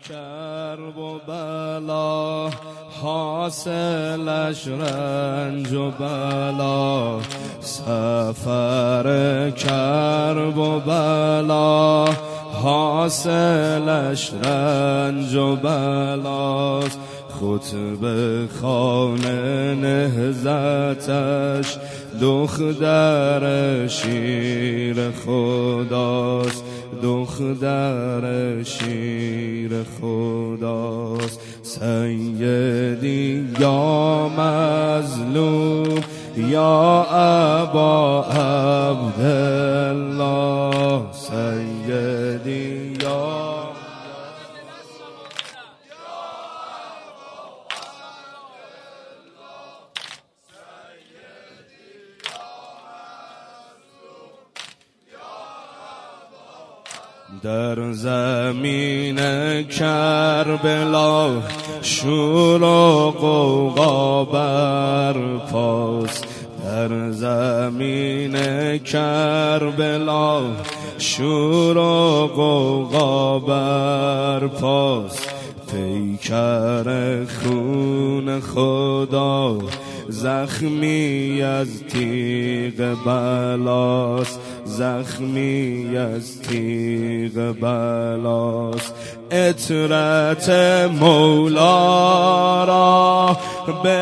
کرب و بلا حاصلش رنج و بلا. سفر کرب و بلا حاصلش رنج و بلاست خطبه خانه نهزتش دختر شیر خداست. دختر شیر خداست. سیدی یا مظلوم یا ابا عبدالله در زمین کربلا شور و قوقا برپاست. در زمین کربلا شور و قوقا برپاست. پیکر خون خدا زخمی از تیغ بلاست زخمی از تیغ بلاست. اطرت مولا را به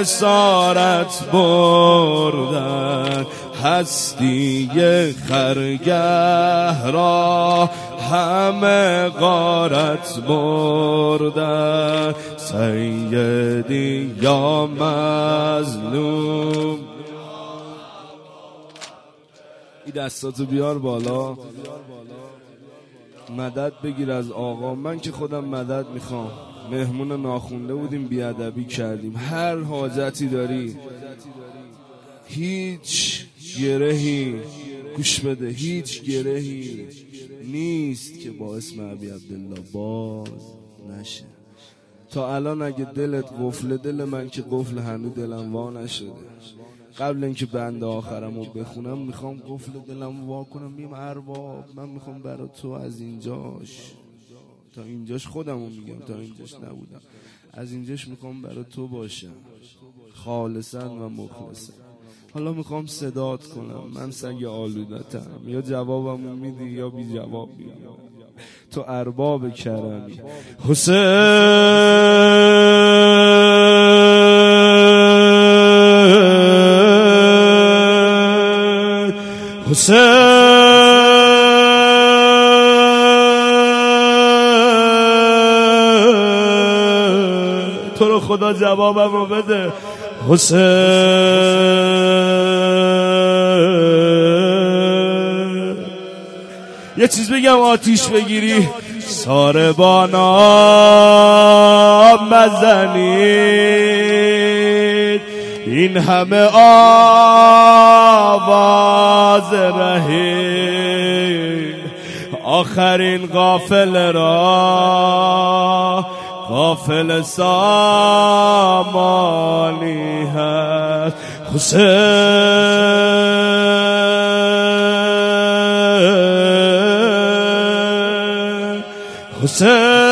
اسارت بردن. هستی خرگه را همه غارت بردن. سیدی یا مظلوم. این دستاتو بیار بالا. مدد بگیر از آقا. من که خودم مدد می‌خوام. مهمون ناخونده بودیم بیادبی کردیم. هر حاجتی داری. هیچ گرهی گوش بده هیچ گرهی نیست که با اسم عبی عبدالله باز نشه. تا الان اگه دلت قفل دل من که قفل هنو دلم وا نشده. قبل اینکه بند آخرم رو بخونم می‌خوام قفل دلم وا کنم. میم ارباب من می‌خوام برا تو از اینجاش. تا اینجاش خودم رو میگم تا اینجاش نبودم. از اینجاش می‌خوام برا تو باشم. خالصا و مخلصا. حالا می‌خوام صدات کنم. من سگ آلودتم. یا جوابم میدی یا بی جواب تو ارباب کرمی. حسین. حسین. تو رو خدا جوابم رو بده. حسین. یه چیز بگم آتیش بگیری. ساربانا مزنید این همه آواز رهی آخرین قافل را قافل سامانی هست. حسین. حسین.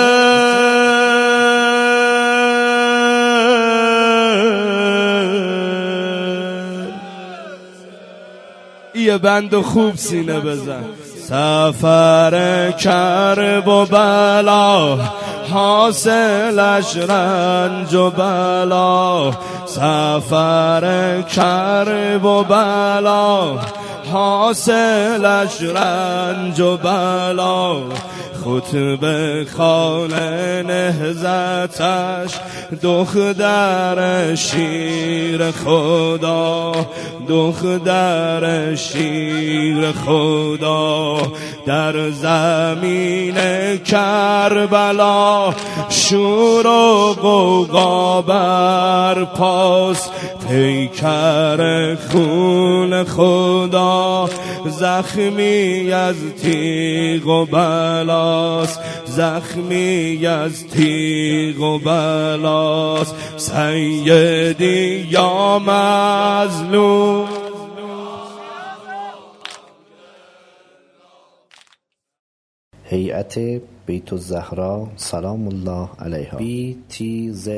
یه بند خوب سینه بزن. سفر کرب و بلا حاصلش رنج و بلا. سفر کرب و بلا حاصلش رنج و بلا. خطبه خانه نهزتش دختر شیر خدا دختر شیر خدا. در زمین کربلا شور و قوقا بر پاس پیکر خون خدا. زخمی از تیغ و بلاس زخمی از تیغ و بلاس سیدی یا مظلوم. هیئت بیت الزهرا سلام الله علیها. Btzs.ir